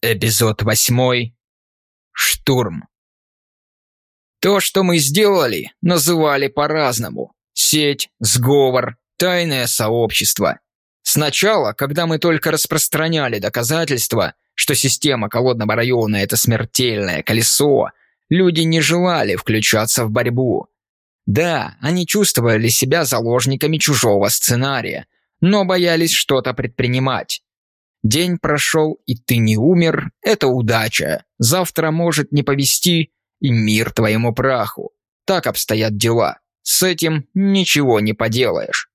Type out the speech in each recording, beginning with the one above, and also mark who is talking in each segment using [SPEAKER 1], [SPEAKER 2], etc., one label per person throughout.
[SPEAKER 1] Эпизод восьмой. Штурм. То, что мы сделали, называли по-разному. Сеть, сговор, тайное сообщество. Сначала, когда мы только распространяли доказательства, что система колодного района – это смертельное колесо, люди не желали включаться в борьбу. Да, они чувствовали себя заложниками чужого сценария, но боялись что-то предпринимать. День прошел, и ты не умер – это удача. Завтра может не повести, и мир твоему праху. Так обстоят дела. С этим ничего не поделаешь.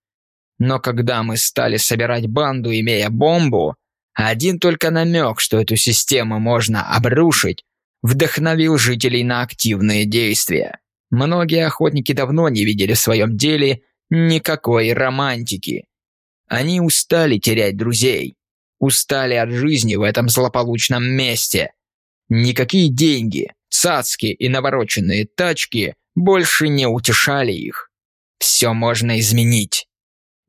[SPEAKER 1] Но когда мы стали собирать банду, имея бомбу, один только намек, что эту систему можно обрушить, вдохновил жителей на активные действия. Многие охотники давно не видели в своем деле никакой романтики. Они устали терять друзей, устали от жизни в этом злополучном месте. Никакие деньги, цацки и навороченные тачки больше не утешали их. Все можно изменить.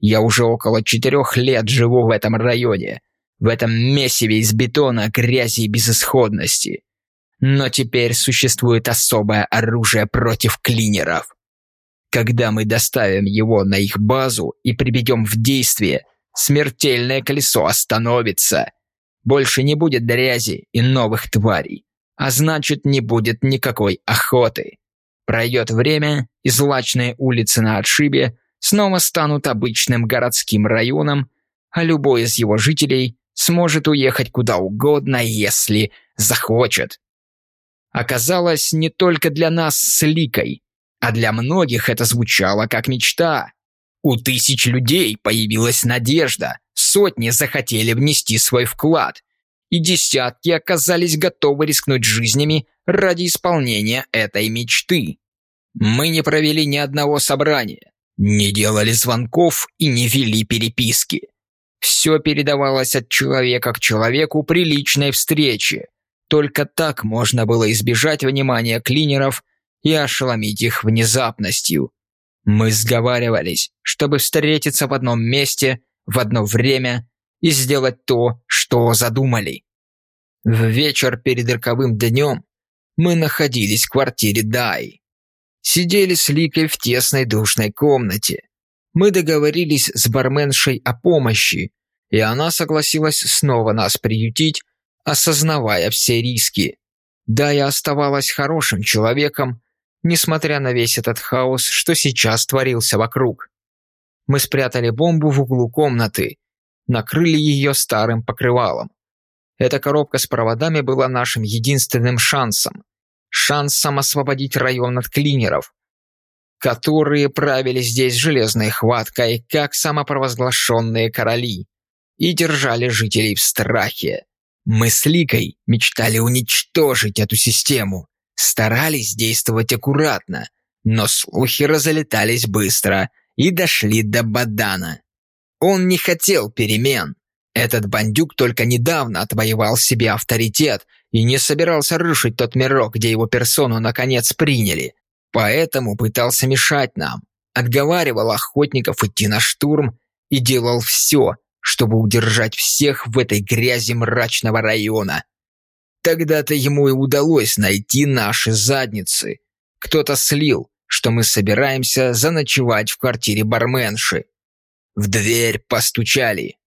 [SPEAKER 1] Я уже около четырех лет живу в этом районе, в этом месиве из бетона, грязи и безысходности. Но теперь существует особое оружие против клинеров. Когда мы доставим его на их базу и приведем в действие – Смертельное колесо остановится. Больше не будет грязи и новых тварей. А значит, не будет никакой охоты. Пройдет время, и злачные улицы на отшибе снова станут обычным городским районом, а любой из его жителей сможет уехать куда угодно, если захочет. Оказалось, не только для нас с Ликой, а для многих это звучало как мечта. У тысяч людей появилась надежда, сотни захотели внести свой вклад, и десятки оказались готовы рискнуть жизнями ради исполнения этой мечты. Мы не провели ни одного собрания, не делали звонков и не вели переписки. Все передавалось от человека к человеку при личной встрече. Только так можно было избежать внимания клинеров и ошеломить их внезапностью. Мы сговаривались, чтобы встретиться в одном месте, в одно время и сделать то, что задумали. В вечер перед роковым днем мы находились в квартире Дай. Сидели с Ликой в тесной душной комнате. Мы договорились с барменшей о помощи, и она согласилась снова нас приютить, осознавая все риски. Дая оставалась хорошим человеком, несмотря на весь этот хаос, что сейчас творился вокруг. Мы спрятали бомбу в углу комнаты, накрыли ее старым покрывалом. Эта коробка с проводами была нашим единственным шансом. Шансом освободить район от клинеров, которые правили здесь железной хваткой, как самопровозглашенные короли, и держали жителей в страхе. Мы с Ликой мечтали уничтожить эту систему, старались действовать аккуратно, но слухи разлетались быстро и дошли до Бадана. Он не хотел перемен. Этот бандюк только недавно отвоевал себе авторитет и не собирался рушить тот мирок, где его персону наконец приняли. Поэтому пытался мешать нам, отговаривал охотников идти на штурм и делал все, чтобы удержать всех в этой грязи мрачного района. Тогда-то ему и удалось найти наши задницы. Кто-то слил, что мы собираемся заночевать в квартире барменши. В дверь постучали.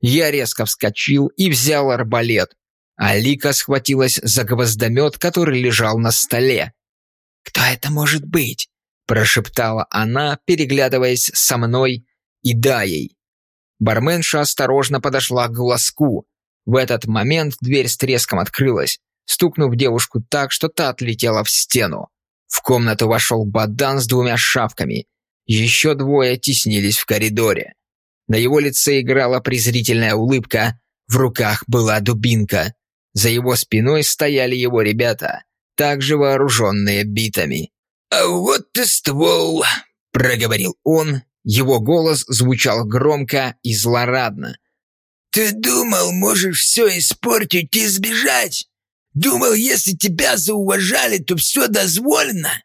[SPEAKER 1] Я резко вскочил и взял арбалет. Алика схватилась за гвоздомет, который лежал на столе. «Кто это может быть?» – прошептала она, переглядываясь со мной и Даей. Барменша осторожно подошла к глазку, в этот момент дверь с треском открылась, стукнув девушку так, что та отлетела в стену. В комнату вошел Бадан с двумя шавками. Еще двое теснились в коридоре. На его лице играла презрительная улыбка, в руках была дубинка. За его спиной стояли его ребята, также вооруженные битами. «А вот и ствол!» – проговорил он. Его голос звучал громко и злорадно. «Ты думал, можешь все испортить и сбежать? Думал, если тебя зауважали, то все дозволено?»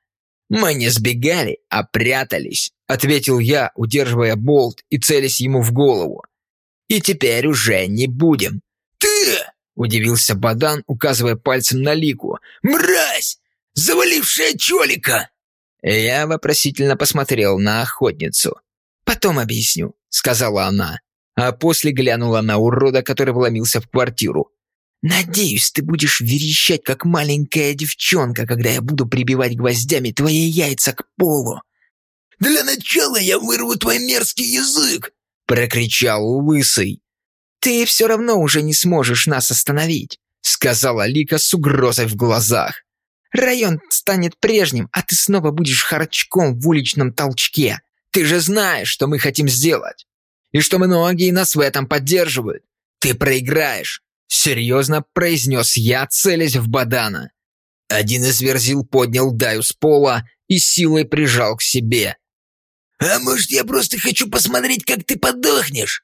[SPEAKER 1] «Мы не сбегали, а прятались», — ответил я, удерживая болт и целясь ему в голову. «И теперь уже не будем». «Ты!» — Удивился Бадан, указывая пальцем на Лику.
[SPEAKER 2] «Мразь! Завалившая чолика!»
[SPEAKER 1] Я вопросительно посмотрел на охотницу. «Потом объясню», — сказала она, а после глянула на урода, который вломился в квартиру. «Надеюсь, ты будешь верещать, как маленькая девчонка, когда я буду прибивать гвоздями твои яйца к полу».
[SPEAKER 2] «Для начала я вырву твой мерзкий язык!»
[SPEAKER 1] — прокричал Лысый. «Ты все равно уже не сможешь нас остановить», — сказала Лика с угрозой в глазах. «Район станет прежним, а ты снова будешь харчком в уличном толчке. Ты же знаешь, что мы хотим сделать, и что многие нас в этом поддерживают. Ты проиграешь. Серьезно произнес я, целясь в Бадана. Один из верзил поднял Даю с пола и силой прижал к себе.
[SPEAKER 2] «А может, я просто хочу посмотреть, как ты подохнешь?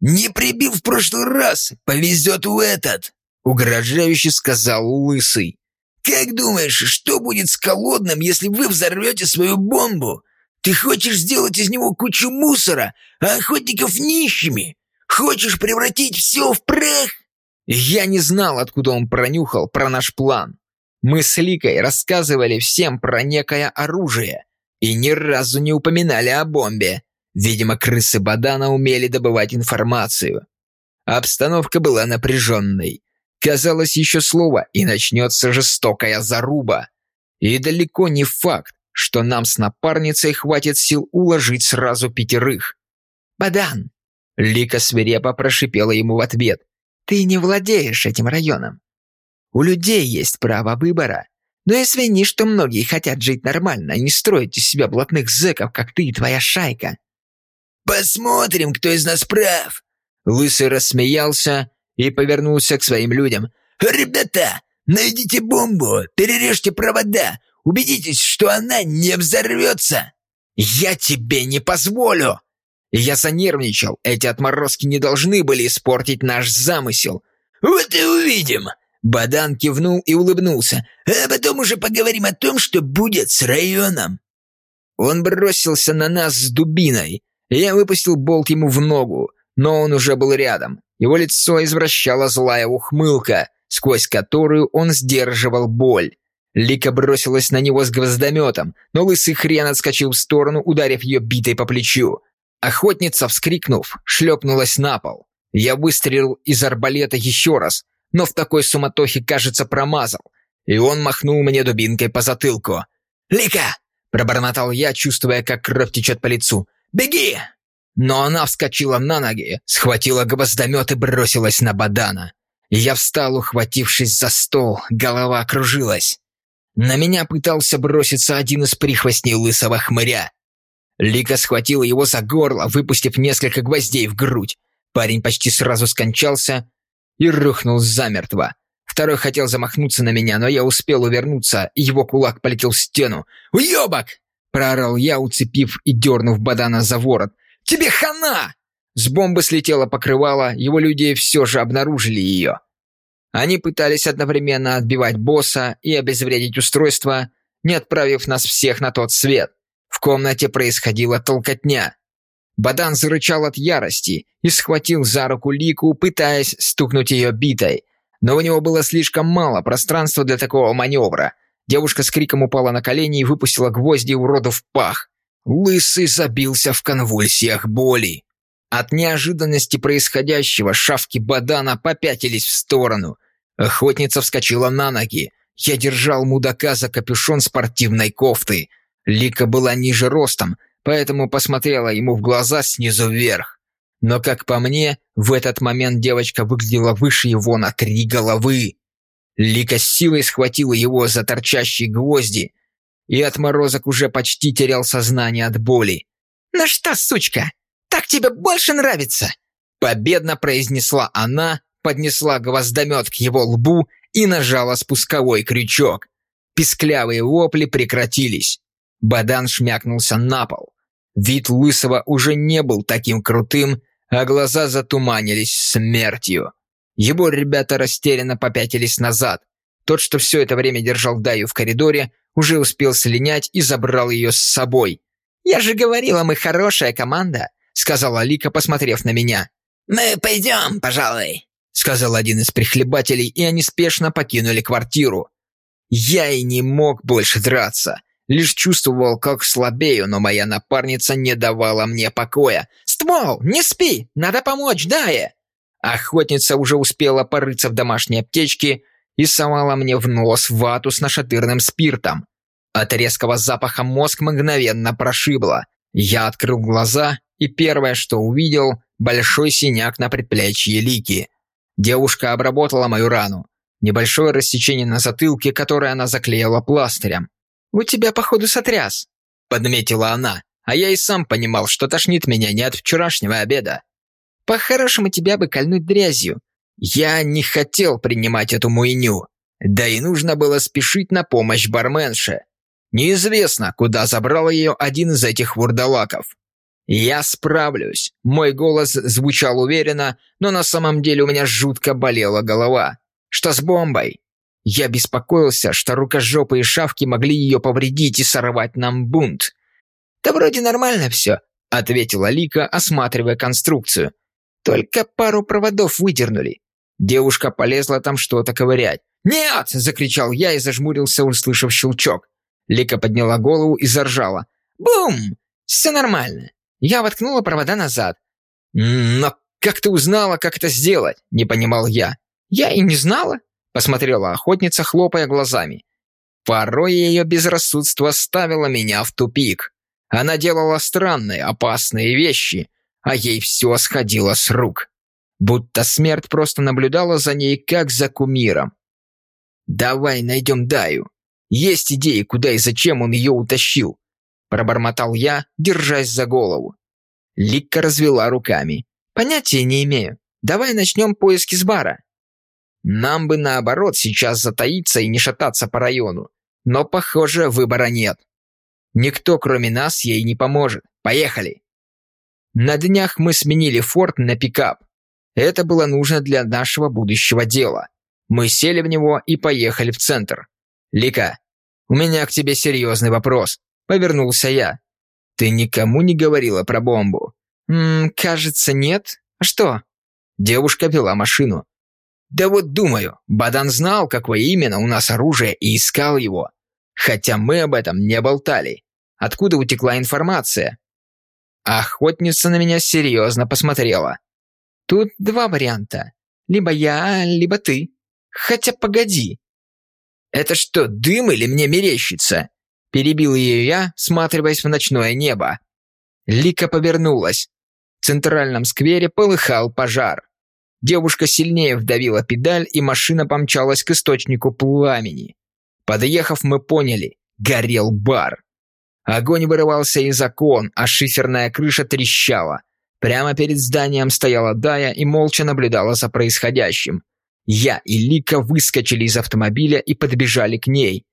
[SPEAKER 2] Не прибил в прошлый раз, повезет у этот!» Угрожающе сказал Лысый. «Как думаешь, что будет с Колодным, если вы взорвете свою бомбу? Ты хочешь сделать из него кучу мусора, а охотников нищими? Хочешь превратить все в прах?»
[SPEAKER 1] Я не знал, откуда он пронюхал про наш план. Мы с Ликой рассказывали всем про некое оружие и ни разу не упоминали о бомбе. Видимо, крысы Бадана умели добывать информацию. Обстановка была напряженной. Казалось, еще слово, и начнется жестокая заруба. И далеко не факт, что нам с напарницей хватит сил уложить сразу пятерых. «Бадан!» Лика свирепо прошипела ему в ответ. Ты не владеешь этим районом. У людей есть право выбора. Но извини, что многие хотят жить нормально, а не строить из себя блатных зэков, как ты и твоя шайка».
[SPEAKER 2] «Посмотрим, кто из нас прав!»
[SPEAKER 1] Лысый рассмеялся и повернулся к своим людям.
[SPEAKER 2] «Ребята, найдите бомбу, перережьте провода, убедитесь, что она не взорвется!»
[SPEAKER 1] «Я тебе не позволю!» Я занервничал. Эти отморозки не должны были испортить наш замысел.
[SPEAKER 2] «Вот и увидим!»
[SPEAKER 1] Бадан кивнул и улыбнулся.
[SPEAKER 2] «А потом уже поговорим о том, что будет с районом».
[SPEAKER 1] Он бросился на нас с дубиной. Я выпустил болт ему в ногу, но он уже был рядом. Его лицо извращала злая ухмылка, сквозь которую он сдерживал боль. Лика бросилась на него с гвоздометом, но лысый хрен отскочил в сторону, ударив ее битой по плечу. Охотница, вскрикнув, шлепнулась на пол. Я выстрелил из арбалета еще раз, но в такой суматохе, кажется, промазал. И он махнул мне дубинкой по затылку.
[SPEAKER 2] «Лика!» – пробормотал я, чувствуя, как кровь течет по лицу. «Беги!»
[SPEAKER 1] Но она вскочила на ноги, схватила гвоздомет и бросилась на Бадана. Я встал, ухватившись за стол, голова кружилась. На меня пытался броситься один из прихвостней лысого хмыря. Лика схватила его за горло, выпустив несколько гвоздей в грудь. Парень почти сразу скончался и рухнул замертво. Второй хотел замахнуться на меня, но я успел увернуться, и его кулак полетел в стену. «Уебок!» – проорал я, уцепив и дернув Бадана за ворот. «Тебе хана!» С бомбы слетело покрывало, его люди все же обнаружили ее. Они пытались одновременно отбивать босса и обезвредить устройство, не отправив нас всех на тот свет. В комнате происходила толкотня. Бадан зарычал от ярости и схватил за руку Лику, пытаясь стукнуть ее битой. Но у него было слишком мало пространства для такого маневра. Девушка с криком упала на колени и выпустила гвозди уроду в пах. Лысый забился в конвульсиях боли. От неожиданности происходящего шавки Бадана попятились в сторону. Охотница вскочила на ноги. Я держал мудака за капюшон спортивной кофты – Лика была ниже ростом, поэтому посмотрела ему в глаза снизу вверх. Но, как по мне, в этот момент девочка выглядела выше его на три головы. Лика с силой схватила его за торчащие гвозди, и отморозок уже почти терял сознание от боли. «Ну что, сучка, так тебе больше нравится?» Победно произнесла она, поднесла гвоздомет к его лбу и нажала спусковой крючок. Писклявые вопли прекратились. Бадан шмякнулся на пол. Вид Лысого уже не был таким крутым, а глаза затуманились смертью. Его ребята растерянно попятились назад. Тот, что все это время держал Даю в коридоре, уже успел слинять и забрал ее с собой. «Я же говорила, мы хорошая команда», — сказала Лика, посмотрев на меня.
[SPEAKER 2] «Мы пойдем, пожалуй», —
[SPEAKER 1] сказал один из прихлебателей, и они спешно покинули квартиру. Я и не мог больше драться. Лишь чувствовал, как слабею, но моя напарница не давала мне покоя. «Ствол, не спи! Надо помочь, Дае!» Охотница уже успела порыться в домашней аптечке и совала мне в нос вату с нашатырным спиртом. От резкого запаха мозг мгновенно прошибло. Я открыл глаза, и первое, что увидел, большой синяк на предплечье Лики. Девушка обработала мою рану. Небольшое рассечение на затылке, которое она заклеила пластырем. «У тебя, походу, сотряс», — подметила она. А я и сам понимал, что тошнит меня не от вчерашнего обеда. «По-хорошему тебя бы кольнуть дрязью». Я не хотел принимать эту муйню. Да и нужно было спешить на помощь барменше. Неизвестно, куда забрал ее один из этих вурдалаков. «Я справлюсь». Мой голос звучал уверенно, но на самом деле у меня жутко болела голова. «Что с бомбой?» Я беспокоился, что рукожопые шавки могли ее повредить и сорвать нам бунт. «Да вроде нормально все», — ответила Лика, осматривая конструкцию. «Только пару проводов выдернули». Девушка полезла там что-то ковырять. «Нет!» — закричал я и зажмурился, услышав щелчок. Лика подняла голову и заржала. «Бум! Все нормально. Я воткнула провода назад. «Но как ты узнала, как это сделать?» – не понимал я. «Я и не знала», – посмотрела охотница, хлопая глазами. Порой ее безрассудство ставило меня в тупик. Она делала странные, опасные вещи, а ей все сходило с рук. Будто смерть просто наблюдала за ней, как за кумиром. «Давай найдем Даю. Есть идеи, куда и зачем он ее утащил пробормотал я, держась за голову. Ликка развела руками. «Понятия не имею. Давай начнем поиски с бара». Нам бы наоборот сейчас затаиться и не шататься по району. Но, похоже, выбора нет. Никто, кроме нас, ей не поможет. Поехали. На днях мы сменили форт на пикап. Это было нужно для нашего будущего дела. Мы сели в него и поехали в центр. Лика, у меня к тебе серьезный вопрос. Повернулся я. «Ты никому не говорила про бомбу?» «Ммм, кажется, нет. А что?» Девушка вела машину. «Да вот думаю, Бадан знал, какое именно у нас оружие, и искал его. Хотя мы об этом не болтали. Откуда утекла информация?» Охотница на меня серьезно посмотрела. «Тут два варианта. Либо я, либо ты. Хотя погоди». «Это что, дым или мне мерещится?» Перебил ее я, сматриваясь в ночное небо. Лика повернулась. В центральном сквере полыхал пожар. Девушка сильнее вдавила педаль, и машина помчалась к источнику пламени. Подъехав, мы поняли – горел бар. Огонь вырывался из окон, а шиферная крыша трещала. Прямо перед зданием стояла Дая и молча наблюдала за происходящим. Я и Лика выскочили из автомобиля и подбежали к ней.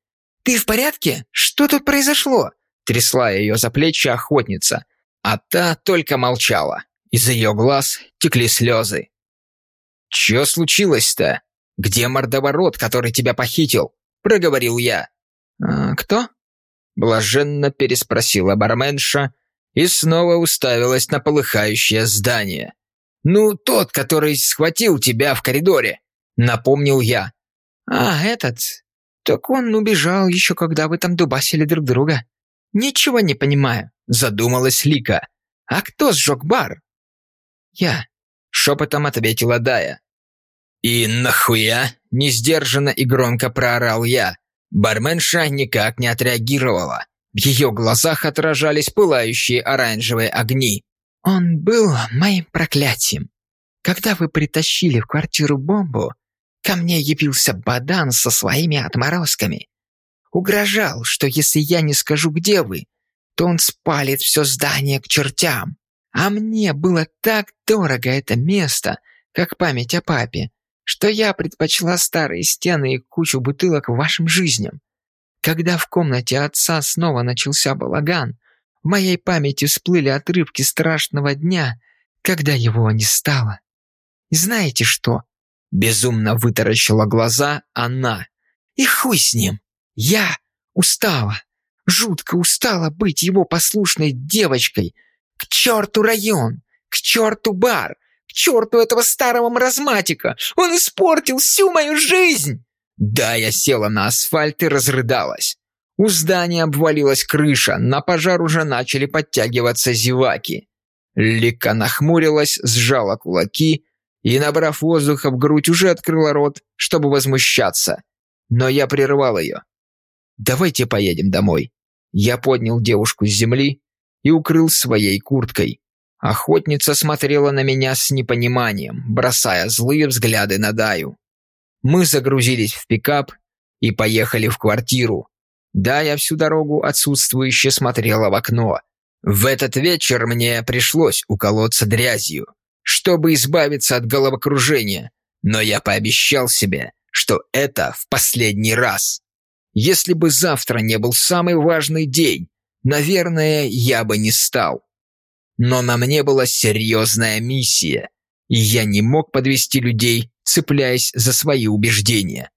[SPEAKER 1] «Ты в порядке? Что тут произошло?» Трясла ее за плечи охотница, а та только молчала. Из ее глаз текли слезы. «Че случилось-то? Где мордоворот, который тебя похитил?» Проговорил я. «А, «Кто?» Блаженно переспросила барменша и снова уставилась на полыхающее здание. «Ну, тот, который схватил тебя в коридоре», — напомнил я. «А, этот, «Так он убежал еще когда вы там дубасили друг друга». «Ничего не понимаю», – задумалась Лика. «А кто сжег бар?» «Я», – шепотом ответила Дая. «И нахуя?» – несдержанно и громко проорал я. Барменша никак не отреагировала. В ее глазах отражались пылающие оранжевые огни. «Он был моим проклятием. Когда вы притащили в квартиру бомбу, Ко мне явился Бадан со своими отморозками. Угрожал, что если я не скажу, где вы, то он спалит все здание к чертям. А мне было так дорого это место, как память о папе, что я предпочла старые стены и кучу бутылок вашим жизням. Когда в комнате отца снова начался балаган, в моей памяти всплыли отрывки страшного дня, когда его не стало. И знаете что? Безумно вытаращила глаза она. И хуй с ним. Я устала. Жутко устала быть его послушной девочкой. К черту район. К черту бар. К черту этого старого маразматика! Он испортил всю мою жизнь!» Да, я села на асфальт и разрыдалась. У здания обвалилась крыша, на пожар уже начали подтягиваться зеваки. Лика нахмурилась, сжала кулаки и, набрав воздуха в грудь, уже открыла рот, чтобы возмущаться. Но я прервал ее. «Давайте поедем домой». Я поднял девушку с земли и укрыл своей курткой. Охотница смотрела на меня с непониманием, бросая злые взгляды на Даю. Мы загрузились в пикап и поехали в квартиру. Да, я всю дорогу отсутствующе смотрела в окно. В этот вечер мне пришлось уколоться дрязью, чтобы избавиться от головокружения, но я пообещал себе, что это в последний раз. Если бы завтра не был самый важный день, наверное, я бы не стал. Но на мне была серьезная миссия, и я не мог подвести людей, цепляясь за свои убеждения.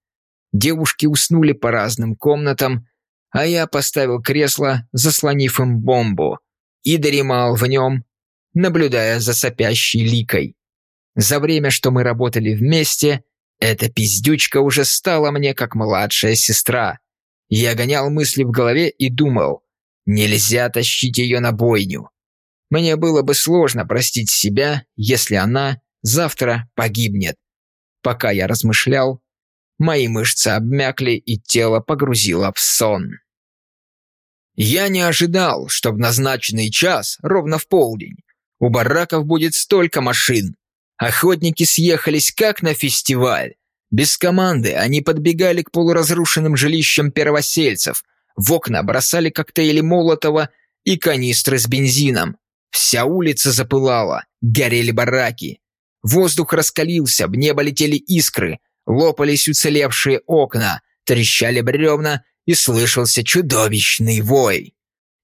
[SPEAKER 1] Девушки уснули по разным комнатам, а я поставил кресло, заслонив им бомбу, и дремал в нем, наблюдая за сопящей ликой. За время, что мы работали вместе, эта пиздючка уже стала мне как младшая сестра. Я гонял мысли в голове и думал, нельзя тащить ее на бойню. Мне было бы сложно простить себя, если она завтра погибнет. Пока я размышлял, мои мышцы обмякли и тело погрузило в сон. Я не ожидал, что в назначенный час, ровно в полдень, у бараков будет столько машин. Охотники съехались как на фестиваль. Без команды они подбегали к полуразрушенным жилищам первосельцев, в окна бросали коктейли Молотова и канистры с бензином. Вся улица запылала, горели бараки. Воздух раскалился, в небо летели искры, лопались уцелевшие окна, трещали бревна и слышался чудовищный вой.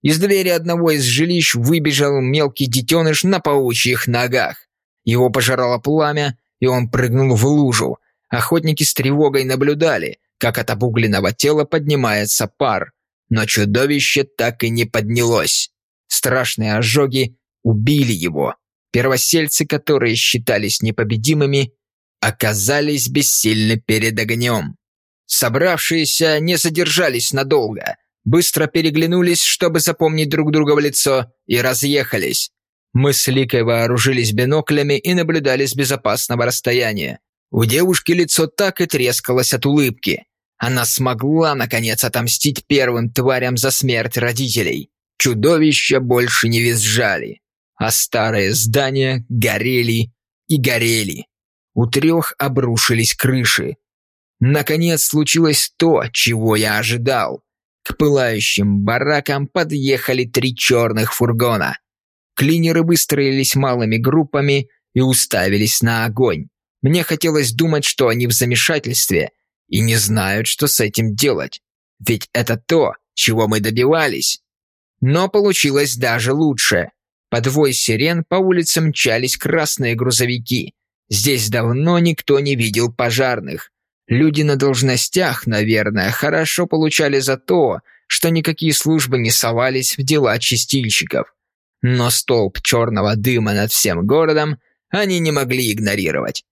[SPEAKER 1] Из двери одного из жилищ выбежал мелкий детеныш на паучьих ногах. Его пожирало пламя, и он прыгнул в лужу, Охотники с тревогой наблюдали, как от обугленного тела поднимается пар, но чудовище так и не поднялось. Страшные ожоги убили его. Первосельцы, которые считались непобедимыми, оказались бессильны перед огнем. Собравшиеся не задержались надолго, быстро переглянулись, чтобы запомнить друг друга в лицо, и разъехались. Мы с Ликой вооружились биноклями и наблюдали с безопасного расстояния. У девушки лицо так и трескалось от улыбки. Она смогла, наконец, отомстить первым тварям за смерть родителей. Чудовища больше не визжали, а старые здания горели и горели. У трех обрушились крыши. Наконец случилось то, чего я ожидал. К пылающим баракам подъехали три черных фургона. Клинеры выстроились малыми группами и уставились на огонь. Мне хотелось думать, что они в замешательстве и не знают, что с этим делать. Ведь это то, чего мы добивались. Но получилось даже лучше. Под вой сирен по улицам мчались красные грузовики. Здесь давно никто не видел пожарных. Люди на должностях, наверное, хорошо получали за то, что никакие службы не совались в дела чистильщиков. Но столб черного дыма над всем городом они не могли игнорировать.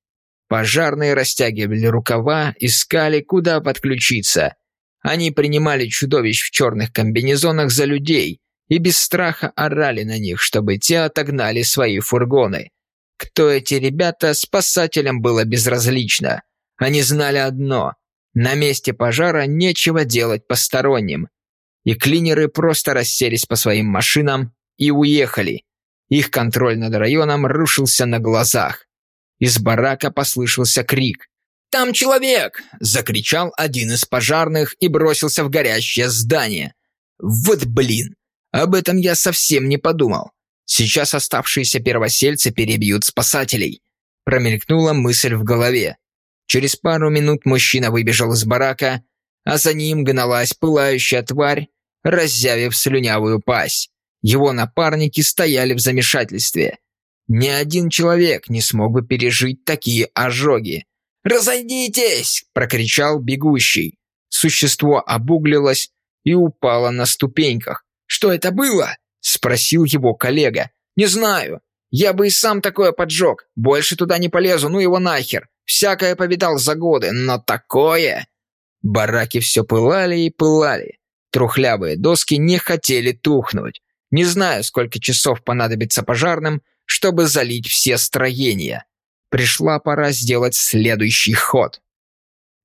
[SPEAKER 1] Пожарные растягивали рукава, искали, куда подключиться. Они принимали чудовищ в черных комбинезонах за людей и без страха орали на них, чтобы те отогнали свои фургоны. Кто эти ребята, спасателям было безразлично. Они знали одно – на месте пожара нечего делать посторонним. И клинеры просто расселись по своим машинам и уехали. Их контроль над районом рушился на глазах. Из барака послышался крик. «Там человек!» – закричал один из пожарных и бросился в горящее здание. «Вот блин! Об этом я совсем не подумал. Сейчас оставшиеся первосельцы перебьют спасателей». Промелькнула мысль в голове. Через пару минут мужчина выбежал из барака, а за ним гналась пылающая тварь, раззявив слюнявую пасть. Его напарники стояли в замешательстве – ни один человек не смог бы пережить такие ожоги. «Разойдитесь!» – прокричал бегущий. Существо обуглилось и упало на ступеньках. «Что это было?» – спросил его коллега. «Не знаю. Я бы и сам такое поджег. Больше туда не полезу, ну его нахер. Всякое повидал за годы, но такое...» Бараки все пылали и пылали. Трухлявые доски не хотели тухнуть. Не знаю, сколько часов понадобится пожарным, чтобы залить все строения. Пришла пора сделать следующий ход.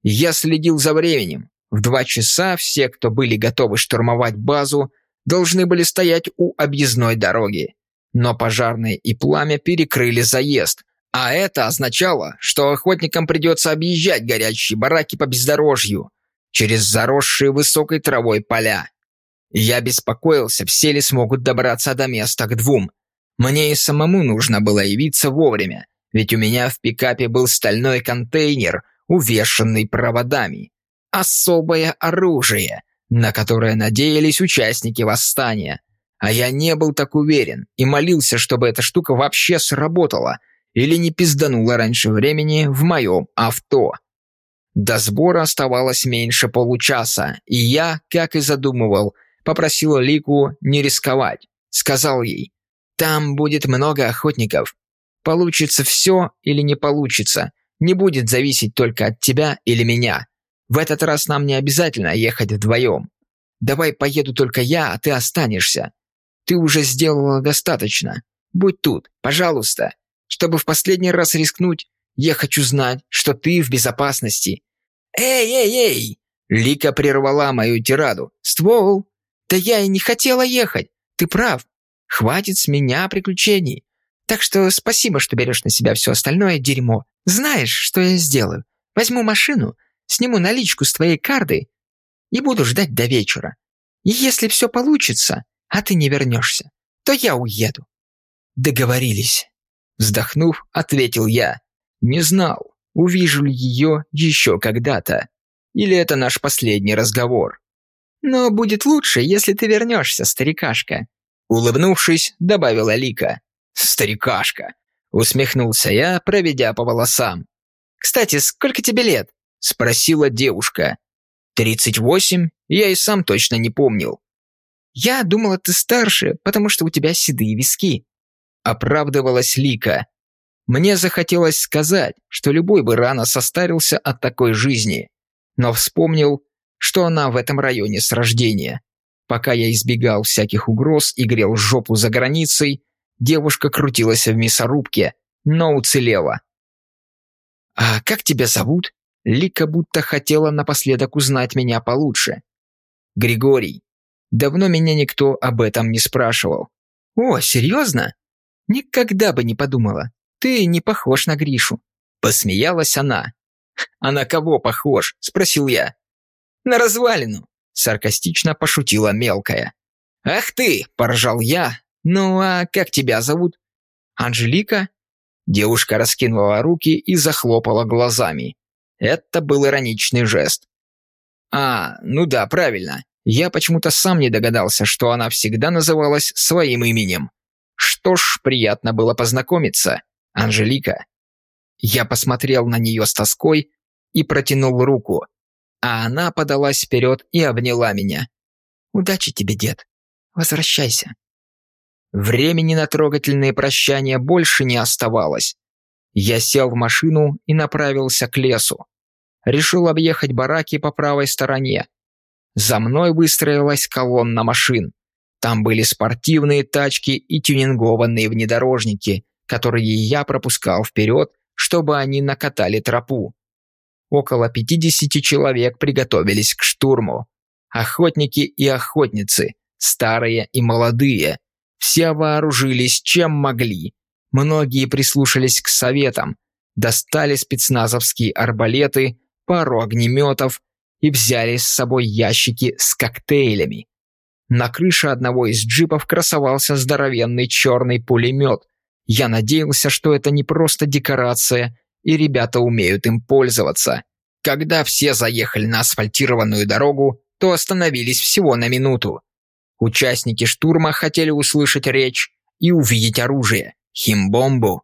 [SPEAKER 1] Я следил за временем. В два часа все, кто были готовы штурмовать базу, должны были стоять у объездной дороги. Но пожарные и пламя перекрыли заезд, а это означало, что охотникам придется объезжать горящие бараки по бездорожью, через заросшие высокой травой поля. Я беспокоился, все ли смогут добраться до места к двум. Мне и самому нужно было явиться вовремя, ведь у меня в пикапе был стальной контейнер, увешанный проводами. Особое оружие, на которое надеялись участники восстания. А я не был так уверен и молился, чтобы эта штука вообще сработала или не пизданула раньше времени в моем авто. До сбора оставалось меньше получаса, и я, как и задумывал, попросил Лику не рисковать. Сказал ей, «Там будет много охотников. Получится все или не получится. Не будет зависеть только от тебя или меня. В этот раз нам не обязательно ехать вдвоем. Давай поеду только я, а ты останешься. Ты уже сделала достаточно. Будь тут, пожалуйста. Чтобы в последний раз рискнуть, я хочу знать, что ты в безопасности». «Эй, эй, эй!» Лика прервала мою тираду. «Ствол! Да я и не хотела ехать. Ты прав. Хватит с меня приключений. Так что спасибо, что берешь на себя все остальное дерьмо. Знаешь, что я сделаю? Возьму машину, сниму наличку с твоей карты и буду ждать до вечера. И если все получится, а ты не вернешься, то я уеду». «Договорились». Вздохнув, ответил я. «Не знал, увижу ли ее еще когда-то. Или это наш последний разговор?» «Но будет лучше, если ты вернешься, старикашка», улыбнувшись, добавила Лика. «Старикашка», усмехнулся я, проведя по волосам. «Кстати, сколько тебе лет?» спросила девушка. «Тридцать восемь? Я и сам точно не помнил». «Я думала, ты старше, потому что у тебя седые виски», оправдывалась Лика. Мне захотелось сказать, что любой бы рано состарился от такой жизни, но вспомнил, что она в этом районе с рождения. Пока я избегал всяких угроз и грел жопу за границей, девушка крутилась в мясорубке, но уцелела. «А как тебя зовут?» Лика будто хотела напоследок узнать меня получше. «Григорий. Давно меня никто об этом не спрашивал». «О, серьезно? Никогда бы не подумала. Ты не похож на Гришу». Посмеялась она. «А на кого похож?» – спросил я. «На развалину», — саркастично пошутила мелкая. «Ах ты!» — поржал я. «Ну а как тебя зовут?» «Анжелика?» Девушка раскинула руки и захлопала глазами. Это был ироничный жест. «А, ну да, правильно. Я почему-то сам не догадался, что она всегда называлась своим именем. Что ж, приятно было познакомиться, Анжелика». Я посмотрел на нее с тоской и протянул руку а она подалась вперед и обняла меня. «Удачи тебе, дед. Возвращайся». Времени на трогательные прощания больше не оставалось. Я сел в машину и направился к лесу. Решил объехать бараки по правой стороне. За мной выстроилась колонна машин. Там были спортивные тачки и тюнингованные внедорожники, которые я пропускал вперед, чтобы они накатали тропу. Около 50 человек приготовились к штурму. Охотники и охотницы, старые и молодые, все вооружились чем могли. Многие прислушались к советам, достали спецназовские арбалеты, пару огнеметов и взяли с собой ящики с коктейлями. На крыше одного из джипов красовался здоровенный черный пулемет. Я надеялся, что это не просто декорация, и ребята умеют им пользоваться. Когда все заехали на асфальтированную дорогу, то остановились всего на минуту. Участники штурма хотели услышать речь и увидеть оружие – химбомбу.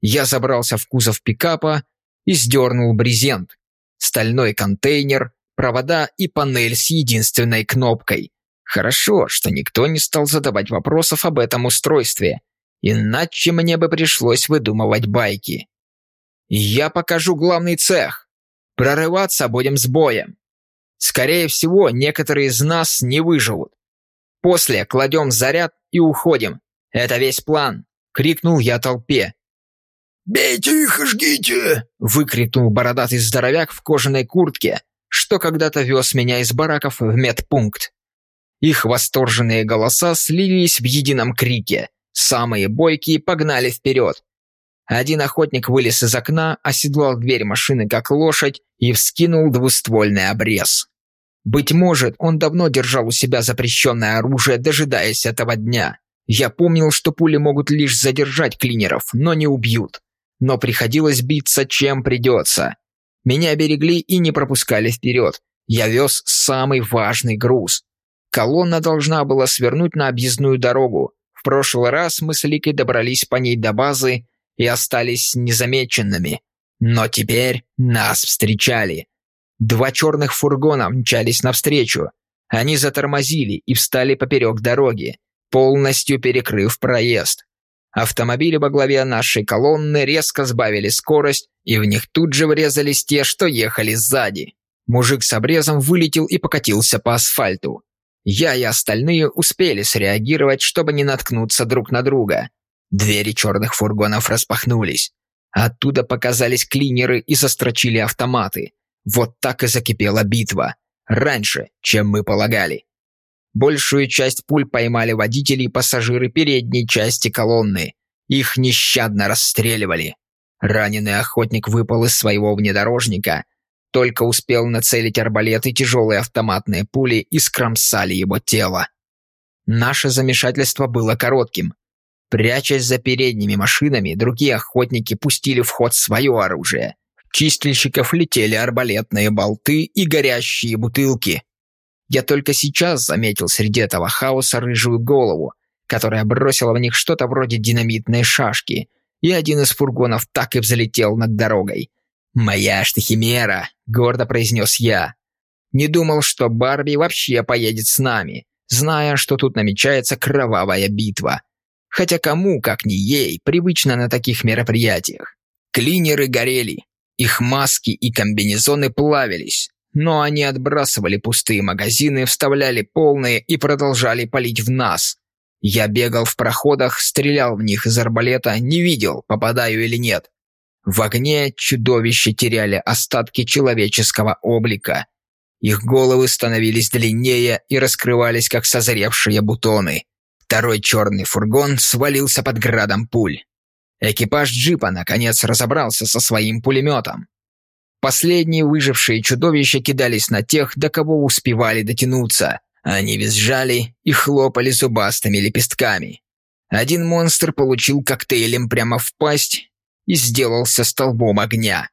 [SPEAKER 1] Я забрался в кузов пикапа и сдернул брезент. Стальной контейнер, провода и панель с единственной кнопкой. Хорошо, что никто не стал задавать вопросов об этом устройстве. Иначе мне бы пришлось выдумывать байки. Я покажу главный цех. Прорываться будем с боем. Скорее всего, некоторые из нас не выживут. После кладем заряд и уходим. Это весь план!» — крикнул я толпе.
[SPEAKER 2] «Бейте их и жгите!»
[SPEAKER 1] — выкрикнул бородатый здоровяк в кожаной куртке, что когда-то вез меня из бараков в медпункт. Их восторженные голоса слились в едином крике. Самые бойкие погнали вперед. Один охотник вылез из окна, оседлал дверь машины как лошадь и вскинул двуствольный обрез. Быть может, он давно держал у себя запрещенное оружие, дожидаясь этого дня. Я помнил, что пули могут лишь задержать клинеров, но не убьют. Но приходилось биться, чем придется. Меня берегли и не пропускали вперед. Я вез самый важный груз. Колонна должна была свернуть на объездную дорогу. В прошлый раз мы с Ликой добрались по ней до базы и остались незамеченными. Но теперь нас встречали. Два черных фургона мчались навстречу. Они затормозили и встали поперек дороги, полностью перекрыв проезд. Автомобили во главе нашей колонны резко сбавили скорость, и в них тут же врезались те, что ехали сзади. Мужик с обрезом вылетел и покатился по асфальту. Я и остальные успели среагировать, чтобы не наткнуться друг на друга. Двери черных фургонов распахнулись. Оттуда показались клинеры и застрочили автоматы. Вот так и закипела битва. Раньше, чем мы полагали. Большую часть пуль поймали водители и пассажиры передней части колонны. Их нещадно расстреливали. Раненый охотник выпал из своего внедорожника. Только успел нацелить арбалет и тяжелые автоматные пули и скромсали его тело. Наше замешательство было коротким. Прячась за передними машинами, другие охотники пустили в ход свое оружие – чистильщиков летели арбалетные болты и горящие бутылки. Я только сейчас заметил среди этого хаоса рыжую голову, которая бросила в них что-то вроде динамитной шашки, и один из фургонов так и взлетел над дорогой. «Моя ж ты химера!» — гордо произнес я. Не думал, что Барби вообще поедет с нами, зная, что тут намечается кровавая битва. Хотя кому, как не ей, привычно на таких мероприятиях. Клинеры горели, их маски и комбинезоны плавились, но они отбрасывали пустые магазины, вставляли полные и продолжали палить в нас. Я бегал в проходах, стрелял в них из арбалета, не видел, попадаю или нет. В огне чудовища теряли остатки человеческого облика. Их головы становились длиннее и раскрывались, как созревшие бутоны. Второй черный фургон свалился под градом пуль. Экипаж джипа наконец разобрался со своим пулеметом. Последние выжившие чудовища кидались на тех, до кого успевали дотянуться. Они визжали и хлопали зубастыми лепестками. Один монстр получил коктейлем прямо в пасть и сделался столбом огня.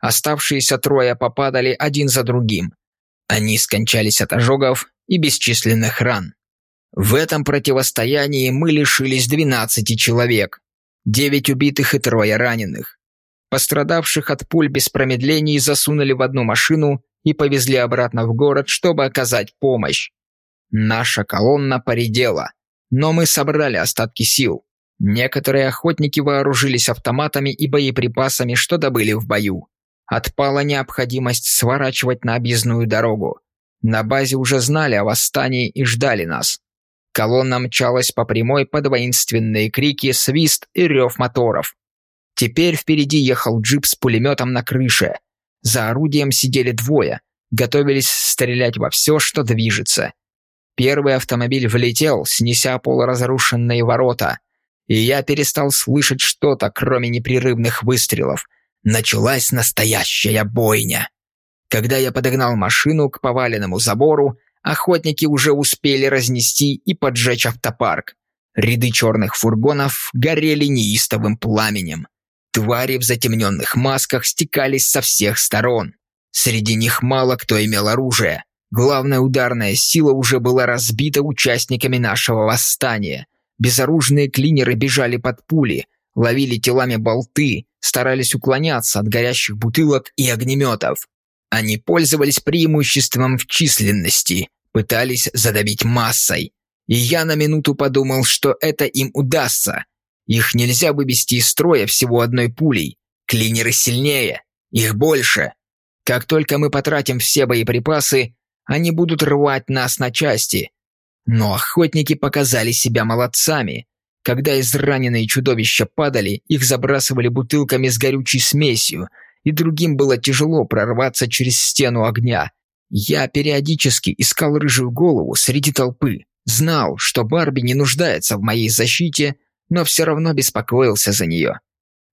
[SPEAKER 1] Оставшиеся трое попадали один за другим. Они скончались от ожогов и бесчисленных ран. В этом противостоянии мы лишились 12 человек, Девять убитых и трое раненых. Пострадавших от пуль без промедлений засунули в одну машину и повезли обратно в город, чтобы оказать помощь. Наша колонна поредела, но мы собрали остатки сил. Некоторые охотники вооружились автоматами и боеприпасами, что добыли в бою. Отпала необходимость сворачивать на объездную дорогу. На базе уже знали о восстании и ждали нас. Колонна мчалась по прямой под воинственные крики, свист и рев моторов. Теперь впереди ехал джип с пулеметом на крыше. За орудием сидели двое, готовились стрелять во все, что движется. Первый автомобиль влетел, снеся полуразрушенные ворота, и я перестал слышать что-то, кроме непрерывных выстрелов. Началась настоящая бойня. Когда я подогнал машину к поваленному забору, охотники уже успели разнести и поджечь автопарк. Ряды черных фургонов горели неистовым пламенем. Твари в затемненных масках стекались со всех сторон. Среди них мало кто имел оружие. Главная ударная сила уже была разбита участниками нашего восстания. Безоружные клинеры бежали под пули, ловили телами болты, старались уклоняться от горящих бутылок и огнеметов. Они пользовались преимуществом в численности, пытались задавить массой. И я на минуту подумал, что это им удастся. Их нельзя вывести из строя всего одной пулей. Клинеры сильнее, их больше. Как только мы потратим все боеприпасы, они будут рвать нас на части. Но охотники показали себя молодцами. Когда израненные чудовища падали, их забрасывали бутылками с горючей смесью, и другим было тяжело прорваться через стену огня. Я периодически искал рыжую голову среди толпы. Знал, что Барби не нуждается в моей защите, но все равно беспокоился за нее.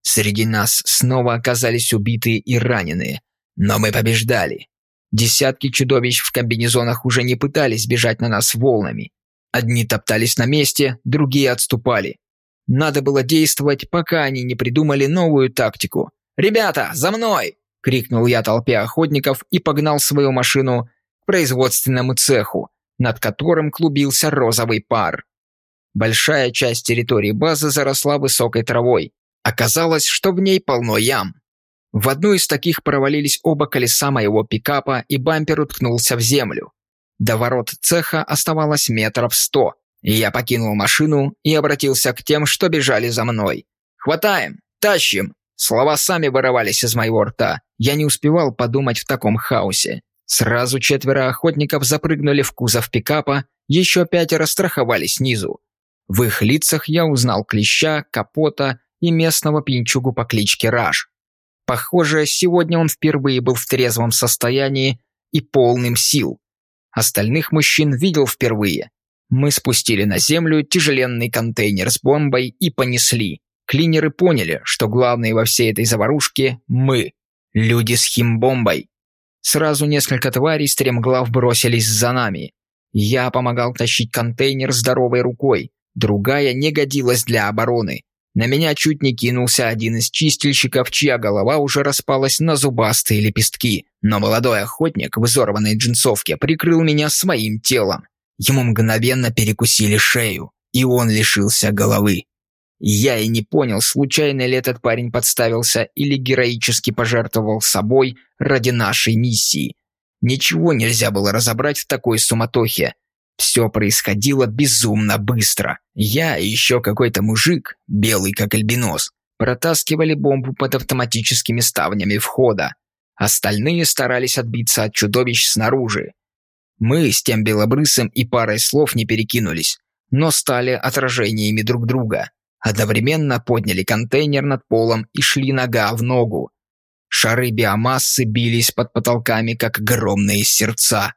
[SPEAKER 1] Среди нас снова оказались убитые и раненые, но мы побеждали. Десятки чудовищ в комбинезонах уже не пытались бежать на нас волнами. Одни топтались на месте, другие отступали. Надо было действовать, пока они не придумали новую тактику. «Ребята, за мной!» – крикнул я толпе охотников и погнал свою машину к производственному цеху, над которым клубился розовый пар. Большая часть территории базы заросла высокой травой. Оказалось, что в ней полно ям. В одну из таких провалились оба колеса моего пикапа, и бампер уткнулся в землю. До ворот цеха оставалось метров сто, я покинул машину и обратился к тем, что бежали за мной. «Хватаем! Тащим!» Слова сами вырывались из моего рта. Я не успевал подумать в таком хаосе. Сразу четверо охотников запрыгнули в кузов пикапа, еще пятеро страховались снизу. В их лицах я узнал Клеща, Капота и местного пинчугу по кличке Раш. Похоже, сегодня он впервые был в трезвом состоянии и полным сил. Остальных мужчин видел впервые. Мы спустили на землю тяжеленный контейнер с бомбой и понесли. Клинеры поняли, что главные во всей этой заварушке – мы, люди с химбомбой. Сразу несколько тварей стремглав бросились за нами. Я помогал тащить контейнер здоровой рукой, другая не годилась для обороны. На меня чуть не кинулся один из чистильщиков, чья голова уже распалась на зубастые лепестки, но молодой охотник в изорванной джинсовке прикрыл меня своим телом. Ему мгновенно перекусили шею, и он лишился головы. Я и не понял, случайно ли этот парень подставился или героически пожертвовал собой ради нашей миссии. Ничего нельзя было разобрать в такой суматохе. Все происходило безумно быстро. Я и еще какой-то мужик, белый как альбинос, протаскивали бомбу под автоматическими ставнями входа. Остальные старались отбиться от чудовищ снаружи. Мы с тем белобрысым и парой слов не перекинулись, но стали отражениями друг друга. Одновременно подняли контейнер над полом и шли нога в ногу. Шары биомассы бились под потолками, как огромные сердца.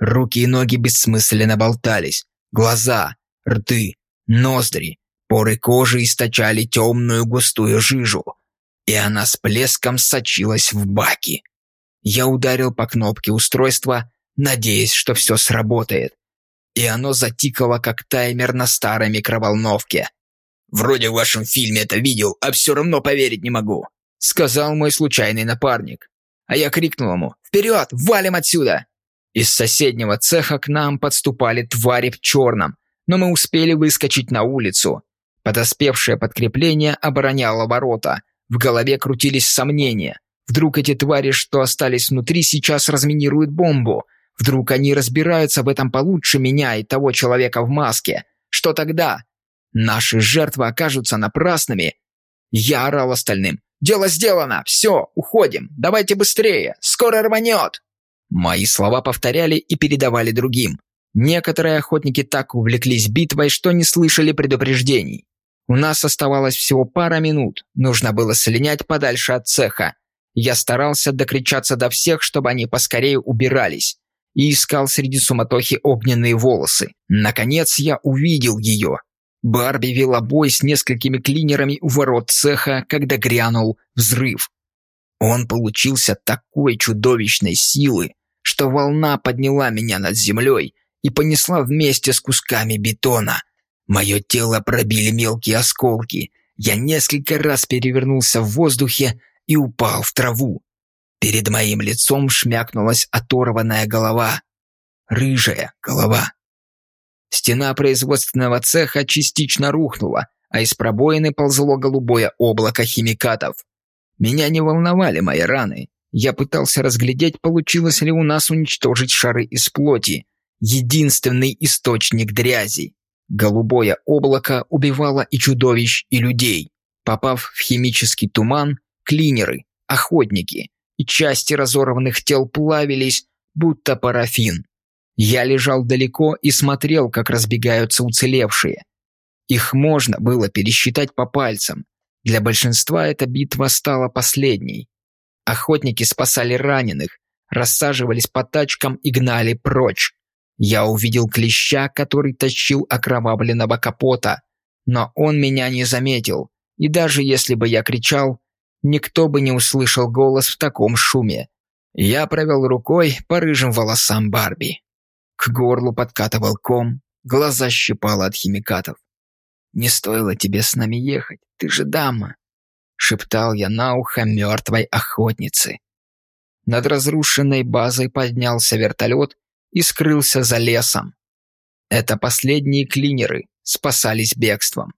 [SPEAKER 1] Руки и ноги бессмысленно болтались. Глаза, рты, ноздри, поры кожи источали темную густую жижу. И она с плеском сочилась в баки. Я ударил по кнопке устройства, надеясь, что все сработает. И оно затикало, как таймер на старой микроволновке. «Вроде в вашем фильме это видел, а все равно поверить не могу», сказал мой случайный напарник. А я крикнул ему «Вперед! Валим отсюда!» Из соседнего цеха к нам подступали твари в черном, но мы успели выскочить на улицу. Подоспевшее подкрепление обороняло ворота. В голове крутились сомнения. Вдруг эти твари, что остались внутри, сейчас разминируют бомбу. Вдруг они разбираются в этом получше меня и того человека в маске. Что тогда? Наши жертвы окажутся напрасными. Я орал остальным. «Дело сделано! Все, уходим! Давайте быстрее! Скоро рванет!» Мои слова повторяли и передавали другим. Некоторые охотники так увлеклись битвой, что не слышали предупреждений. У нас оставалось всего пара минут, нужно было слинять подальше от цеха. Я старался докричаться до всех, чтобы они поскорее убирались, и искал среди суматохи огненные волосы. Наконец я увидел ее. Барби вела бой с несколькими клинерами у ворот цеха, когда грянул взрыв. Он получился такой чудовищной силы, что волна подняла меня над землей и понесла вместе с кусками бетона. Мое тело пробили мелкие осколки. Я несколько раз перевернулся в воздухе и упал в траву. Перед моим лицом шмякнулась оторванная голова. Рыжая голова. Стена производственного цеха частично рухнула, а из пробоины ползло голубое облако химикатов. Меня не волновали мои раны. Я пытался разглядеть, получилось ли у нас уничтожить шары из плоти, единственный источник дрязи. Голубое облако убивало и чудовищ, и людей. Попав в химический туман, клинеры, охотники и части разорванных тел плавились, будто парафин. Я лежал далеко и смотрел, как разбегаются уцелевшие. Их можно было пересчитать по пальцам. Для большинства эта битва стала последней. Охотники спасали раненых, рассаживались по тачкам и гнали прочь. Я увидел клеща, который тащил окровавленного капота, но он меня не заметил, и даже если бы я кричал, никто бы не услышал голос в таком шуме. Я провел рукой по рыжим волосам Барби. К горлу подкатывал ком, глаза щипало от химикатов. «Не стоило тебе с нами ехать, ты же дама!» Шептал я на ухо мертвой охотницы. Над разрушенной базой поднялся вертолет и скрылся за лесом. Это последние клинеры спасались бегством.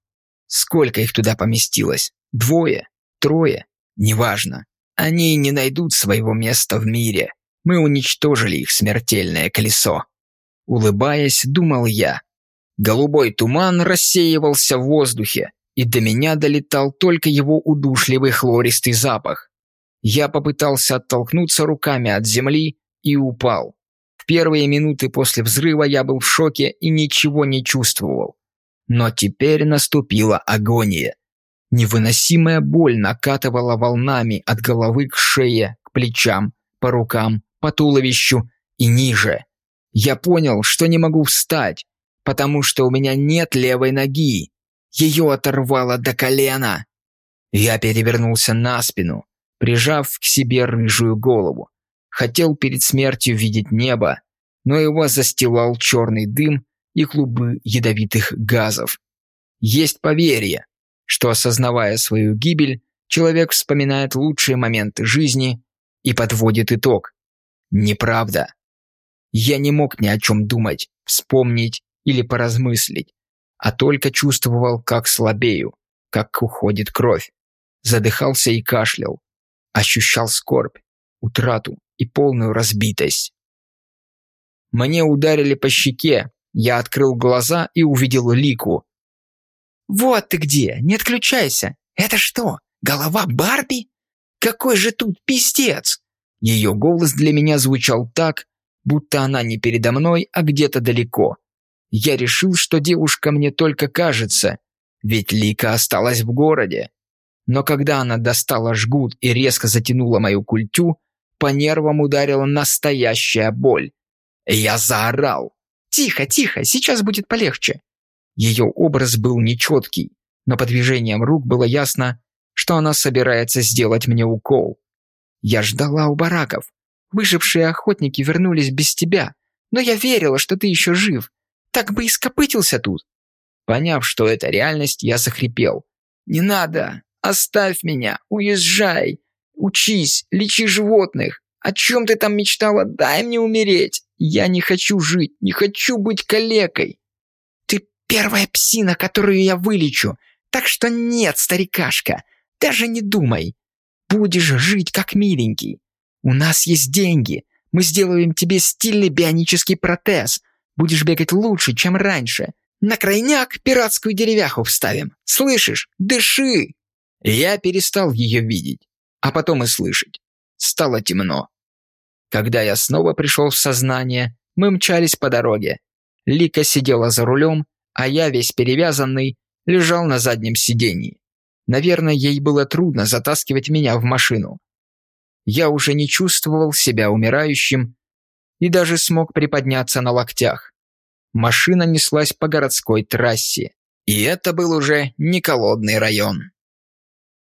[SPEAKER 1] Сколько их туда поместилось? Двое? Трое? Неважно. Они не найдут своего места в мире. Мы уничтожили их смертельное колесо. Улыбаясь, думал я. Голубой туман рассеивался в воздухе, и до меня долетал только его удушливый хлористый запах. Я попытался оттолкнуться руками от земли и упал. В первые минуты после взрыва я был в шоке и ничего не чувствовал. Но теперь наступила агония. Невыносимая боль накатывала волнами от головы к шее, к плечам, по рукам, по туловищу и ниже. Я понял, что не могу встать, потому что у меня нет левой ноги. Ее оторвало до колена. Я перевернулся на спину, прижав к себе рыжую голову. Хотел перед смертью видеть небо, но его застилал черный дым и клубы ядовитых газов. Есть поверье, что, осознавая свою гибель, человек вспоминает лучшие моменты жизни и подводит итог. Неправда. Я не мог ни о чем думать, вспомнить или поразмыслить, а только чувствовал, как слабею, как уходит кровь. Задыхался и кашлял. Ощущал скорбь, утрату и полную разбитость. Мне ударили по щеке, я открыл глаза и увидел Лику. «Вот ты где! Не отключайся! Это что, голова Барби? Какой же тут пиздец!» Ее голос для меня звучал так, будто она не передо мной, а где-то далеко. Я решил, что девушка мне только кажется, ведь Лика осталась в городе. Но когда она достала жгут и резко затянула мою культю, по нервам ударила настоящая боль. Я заорал. «Тихо, тихо, сейчас будет полегче». Ее образ был нечеткий, но по движениям рук было ясно, что она собирается сделать мне укол. Я ждала у бараков, Выжившие охотники вернулись без тебя, но я верила, что ты еще жив. Так бы и скопытился тут». Поняв, что это реальность, я захрипел. «Не надо! Оставь меня! Уезжай! Учись! Лечи животных! О чем ты там мечтала? Дай мне умереть! Я не хочу жить! Не хочу быть калекой!» «Ты первая псина, которую я вылечу! Так что нет, старикашка! Даже не думай! Будешь жить как миленький! «У нас есть деньги. Мы сделаем тебе стильный бионический протез. Будешь бегать лучше, чем раньше. На крайняк пиратскую деревяху вставим. Слышишь? Дыши!» Я перестал ее видеть, а потом и слышать. Стало темно. Когда я снова пришел в сознание, мы мчались по дороге. Лика сидела за рулем, а я, весь перевязанный, лежал на заднем сиденье. Наверное, ей было трудно затаскивать меня в машину я уже не чувствовал себя умирающим и даже смог приподняться на локтях. Машина неслась по городской трассе, и это был уже не колодный район.